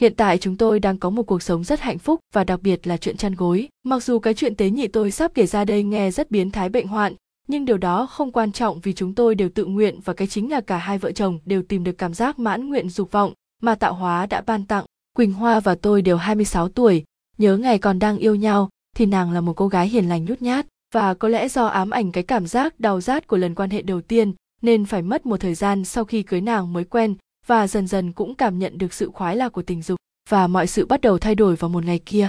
Hiện tại chúng tôi đang có một cuộc sống rất hạnh phúc và đặc biệt là chuyện chăn gối. Mặc dù cái chuyện tế nhị tôi sắp kể ra đây nghe rất biến thái bệnh hoạn, nhưng điều đó không quan trọng vì chúng tôi đều tự nguyện và cái chính là cả hai vợ chồng đều tìm được cảm giác mãn nguyện dục vọng mà tạo hóa đã ban tặng. Quỳnh Hoa và tôi đều 26 tuổi, nhớ ngày còn đang yêu nhau thì nàng là một cô gái hiền lành nhút nhát và có lẽ do ám ảnh cái cảm giác đau rát của lần quan hệ đầu tiên nên phải mất một thời gian sau khi cưới nàng mới quen và dần dần cũng cảm nhận được sự khoái lạc của tình dục và mọi sự bắt đầu thay đổi vào một ngày kia.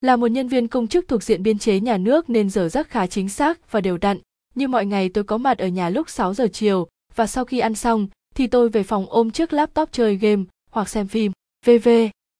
Là một nhân viên công chức thuộc diện biên chế nhà nước nên giờ giấc khá chính xác và đều đặn. Như mọi ngày tôi có mặt ở nhà lúc 6 giờ chiều và sau khi ăn xong thì tôi về phòng ôm chiếc laptop chơi game hoặc xem phim, VV.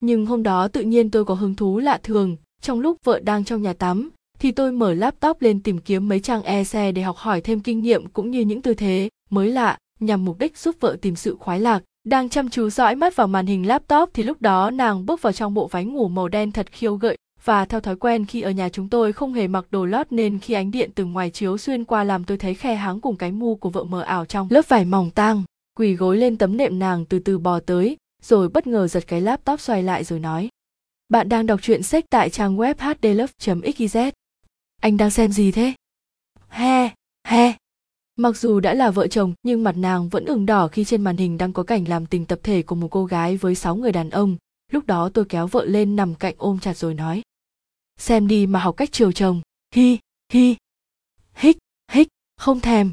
Nhưng hôm đó tự nhiên tôi có hứng thú lạ thường, trong lúc vợ đang trong nhà tắm thì tôi mở laptop lên tìm kiếm mấy trang e xe để học hỏi thêm kinh nghiệm cũng như những tư thế mới lạ nhằm mục đích giúp vợ tìm sự khoái lạc đang chăm chú dõi mắt vào màn hình laptop thì lúc đó nàng bước vào trong bộ váy ngủ màu đen thật khiêu gợi. Và theo thói quen, khi ở nhà chúng tôi không hề mặc đồ lót nên khi ánh điện từ ngoài chiếu xuyên qua làm tôi thấy khe háng cùng cái mu của vợ mờ ảo trong lớp vải mỏng tang. Quỳ gối lên tấm nệm nàng từ từ bò tới, rồi bất ngờ giật cái laptop xoay lại rồi nói, bạn đang đọc truyện sách tại trang web hdlove.xyz anh đang xem gì thế? He he. Mặc dù đã là vợ chồng nhưng mặt nàng vẫn ửng đỏ khi trên màn hình đang có cảnh làm tình tập thể của một cô gái với sáu người đàn ông. Lúc đó tôi kéo vợ lên nằm cạnh ôm chặt rồi nói. Xem đi mà học cách chiều chồng. Hi, hi. Hích, hích, không thèm.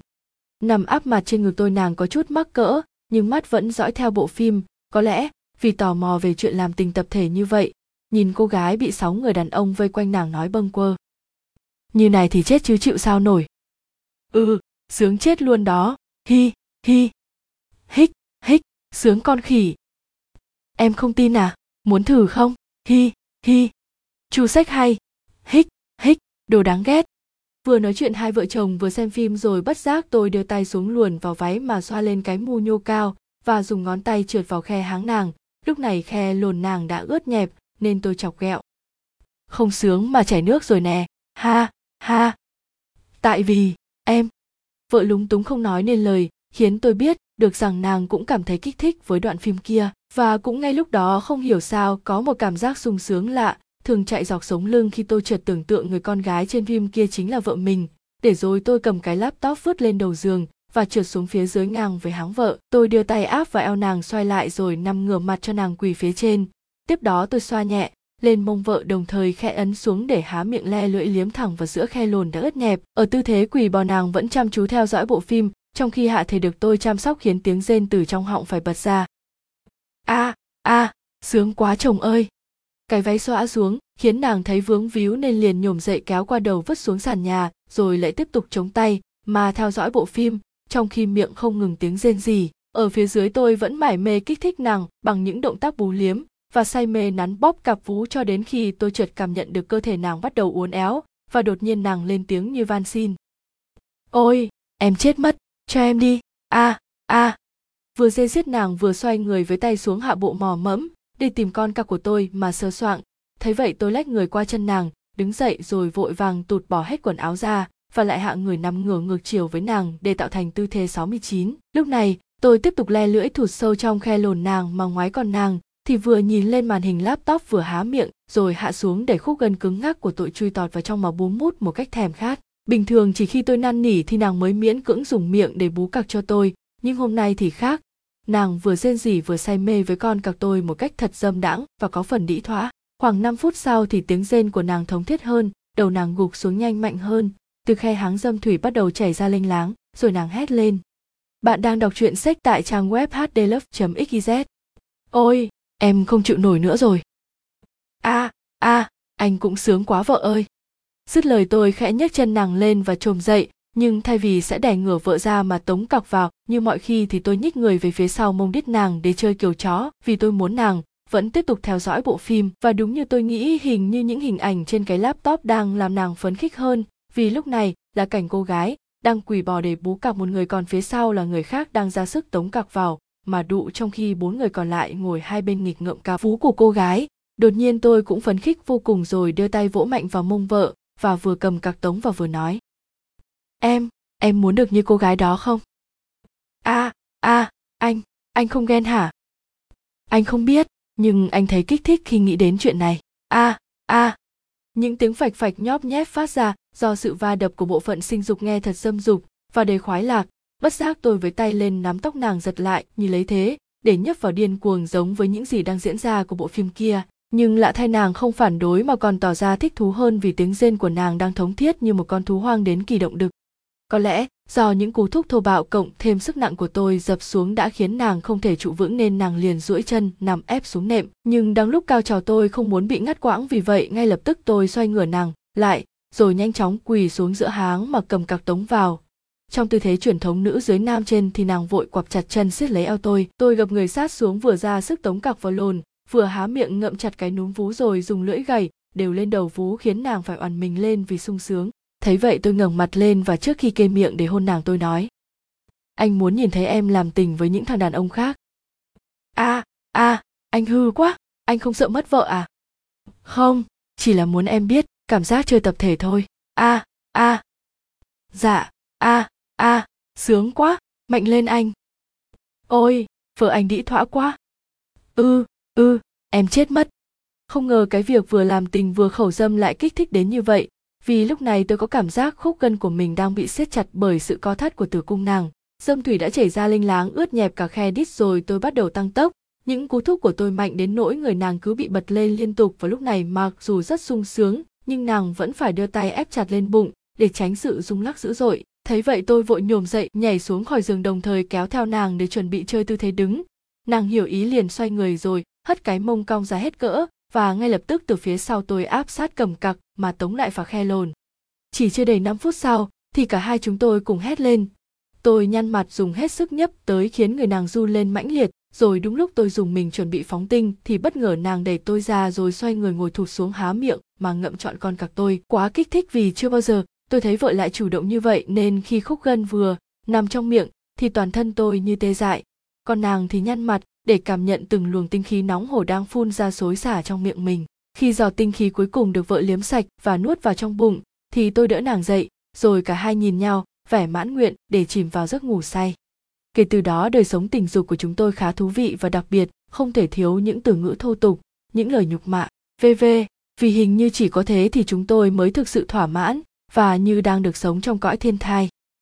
Nằm áp mặt trên ngực tôi nàng có chút mắc cỡ, nhưng mắt vẫn dõi theo bộ phim. Có lẽ vì tò mò về chuyện làm tình tập thể như vậy, nhìn cô gái bị sáu người đàn ông vây quanh nàng nói bâng quơ. Như này thì chết chứ chịu sao nổi. Ừ, sướng chết luôn đó. Hi hi. Hích hích. Sướng con khỉ. Em không tin à? Muốn thử không? Hi hi. Chu sách hay. Hích hích. Đồ đáng ghét. Vừa nói chuyện hai vợ chồng vừa xem phim rồi bất giác tôi đưa tay xuống luồn vào váy mà xoa lên cái mu nhô cao và dùng ngón tay trượt vào khe háng nàng. Lúc này khe lồn nàng đã ướt nhẹp nên tôi chọc ghẹo. Không sướng mà chảy nước rồi nè. Ha ha. Tại vì em vợ lúng túng không nói nên lời, khiến tôi biết được rằng nàng cũng cảm thấy kích thích với đoạn phim kia, và cũng ngay lúc đó không hiểu sao có một cảm giác sung sướng lạ thường chạy dọc sống lưng khi tôi chợt tưởng tượng người con gái trên phim kia chính là vợ mình. Để rồi tôi cầm cái laptop vứt lên đầu giường và trượt xuống phía dưới ngang với háng vợ. Tôi đưa tay áp vào eo nàng xoay lại rồi nằm ngửa mặt cho nàng quỳ phía trên. Tiếp đó tôi xoa nhẹ lên mông vợ đồng thời khẽ ấn xuống để há miệng le lưỡi liếm thẳng vào giữa khe lồn đã ướt nhẹp. Ở tư thế quỳ bò nàng vẫn chăm chú theo dõi bộ phim, trong khi hạ thể được tôi chăm sóc khiến tiếng rên từ trong họng phải bật ra. A a, sướng quá chồng ơi. Cái váy xõa xuống, khiến nàng thấy vướng víu nên liền nhổm dậy kéo qua đầu vứt xuống sàn nhà, rồi lại tiếp tục chống tay, mà theo dõi bộ phim, trong khi miệng không ngừng tiếng rên gì ở phía dưới tôi vẫn mải mê kích thích nàng bằng những động tác bú liếm và say mê nắn bóp cặp vú cho đến khi tôi chợt cảm nhận được cơ thể nàng bắt đầu uốn éo và đột nhiên nàng lên tiếng như van xin ôi em chết mất cho em đi a à, a à. vừa dê giết nàng vừa xoay người với tay xuống hạ bộ mò mẫm đi tìm con cặc của tôi mà sơ soạng thấy vậy tôi lách người qua chân nàng đứng dậy rồi vội vàng tụt bỏ hết quần áo ra và lại hạ người nằm ngửa ngược chiều với nàng để tạo thành tư thế 69. Lúc này, tôi tiếp tục le lưỡi thụt sâu trong khe lồn nàng mà ngoái còn nàng, thì vừa nhìn lên màn hình laptop vừa há miệng, rồi hạ xuống để khúc gân cứng ngắc của tội chui tọt vào trong mà bú mút một cách thèm khát. Bình thường chỉ khi tôi năn nỉ thì nàng mới miễn cưỡng dùng miệng để bú cặc cho tôi, nhưng hôm nay thì khác. Nàng vừa rên rỉ vừa say mê với con cặc tôi một cách thật dâm đãng và có phần đĩ thỏa khoảng 5 phút sau thì tiếng rên của nàng thống thiết hơn, đầu nàng gục xuống nhanh mạnh hơn. Từ khe háng dâm thủy bắt đầu chảy ra lênh láng, rồi nàng hét lên. Bạn đang đọc truyện sách tại trang web hdlove.xyz ôi! Em không chịu nổi nữa rồi. A à, a à, anh cũng sướng quá vợ ơi. Dứt lời tôi khẽ nhấc chân nàng lên và chồm dậy nhưng thay vì sẽ đè ngửa vợ ra mà tống cọc vào như mọi khi thì tôi nhích người về phía sau mông đít nàng để chơi kiểu chó vì tôi muốn nàng vẫn tiếp tục theo dõi bộ phim. Và đúng như tôi nghĩ hình như những hình ảnh trên cái laptop đang làm nàng phấn khích hơn vì lúc này là cảnh cô gái đang quỳ bò để bú cặp một người còn phía sau là người khác đang ra sức tống cặc vào mà đụ trong khi bốn người còn lại ngồi hai bên nghịch ngợm cà vú của cô gái. Đột nhiên tôi cũng phấn khích vô cùng rồi đưa tay vỗ mạnh vào mông vợ và vừa cầm cạc tống và vừa nói. Em em muốn được như cô gái đó không? A à, a à, anh anh không ghen hả? Anh không biết nhưng anh thấy kích thích khi nghĩ đến chuyện này. A a. Những tiếng phạch phạch nhóp nhép phát ra do sự va đập của bộ phận sinh dục nghe thật dâm dục và đầy khoái lạc bất giác tôi với tay lên nắm tóc nàng giật lại, như lấy thế, để nhấp vào điên cuồng giống với những gì đang diễn ra của bộ phim kia. Nhưng lạ thay nàng không phản đối mà còn tỏ ra thích thú hơn vì tiếng rên của nàng đang thống thiết như một con thú hoang đến kỳ động đực có lẽ, do những cú thúc thô bạo cộng thêm sức nặng của tôi dập xuống đã khiến nàng không thể trụ vững nên nàng liền duỗi chân, nằm ép xuống nệm. Nhưng đang lúc cao trào tôi không muốn bị ngắt quãng vì vậy, ngay lập tức tôi xoay ngửa nàng lại, rồi nhanh chóng quỳ xuống giữa háng mà cầm cặc tống vào trong tư thế truyền thống nữ dưới nam trên thì nàng vội quặp chặt chân siết lấy eo tôi. Tôi gập người sát xuống vừa ra sức tống cặc vào lồn vừa há miệng ngậm chặt cái núm vú rồi dùng lưỡi gầy đều lên đầu vú khiến nàng phải oằn mình lên vì sung sướng. Thấy vậy tôi ngẩng mặt lên và trước khi kê miệng để hôn nàng tôi nói anh muốn nhìn thấy em làm tình với những thằng đàn ông khác. A à, a à, anh hư quá anh không sợ mất vợ à? Không chỉ là muốn em biết cảm giác chơi tập thể thôi. A à, a. À. dạ a. à, a à, sướng quá mạnh lên anh. Ôi vợ anh đĩ thỏa quá. Ư ư em chết mất. Không ngờ cái việc vừa làm tình vừa khẩu dâm lại kích thích đến như vậy vì lúc này tôi có cảm giác khúc gân của mình đang bị siết chặt bởi sự co thắt của tử cung nàng. Dâm thủy đã chảy ra linh láng ướt nhẹp cả khe đít rồi tôi bắt đầu tăng tốc. Những cú thúc của tôi mạnh đến nỗi người nàng cứ bị bật lên liên tục và lúc này mặc dù rất sung sướng nhưng nàng vẫn phải đưa tay ép chặt lên bụng để tránh sự rung lắc dữ dội thấy vậy tôi vội nhổm dậy nhảy xuống khỏi giường đồng thời kéo theo nàng để chuẩn bị chơi tư thế đứng nàng hiểu ý liền xoay người rồi hất cái mông cong ra hết cỡ và ngay lập tức từ phía sau tôi áp sát cầm cặc mà tống lại vào khe lồn. Chỉ chưa đầy 5 phút sau thì cả hai chúng tôi cùng hét lên. Tôi nhăn mặt dùng hết sức nhấp tới khiến người nàng run lên mãnh liệt, rồi đúng lúc tôi dùng mình chuẩn bị phóng tinh thì bất ngờ nàng đẩy tôi ra rồi xoay người ngồi thụt xuống há miệng mà ngậm trọn con cặc tôi. Quá kích thích vì chưa bao giờ tôi thấy vợ lại chủ động như vậy nên khi khúc gân vừa nằm trong miệng thì toàn thân tôi như tê dại. Còn nàng thì nhăn mặt để cảm nhận từng luồng tinh khí nóng hổ đang phun ra xối xả trong miệng mình. Khi giọt tinh khí cuối cùng được vợ liếm sạch và nuốt vào trong bụng thì tôi đỡ nàng dậy, rồi cả hai nhìn nhau, vẻ mãn nguyện để chìm vào giấc ngủ say. Kể từ đó, đời sống tình dục của chúng tôi khá thú vị và đặc biệt, không thể thiếu những từ ngữ thô tục, những lời nhục mạ. Vv vì hình như chỉ có thế thì chúng tôi mới thực sự thỏa mãn và như đang được sống trong cõi thiên thai.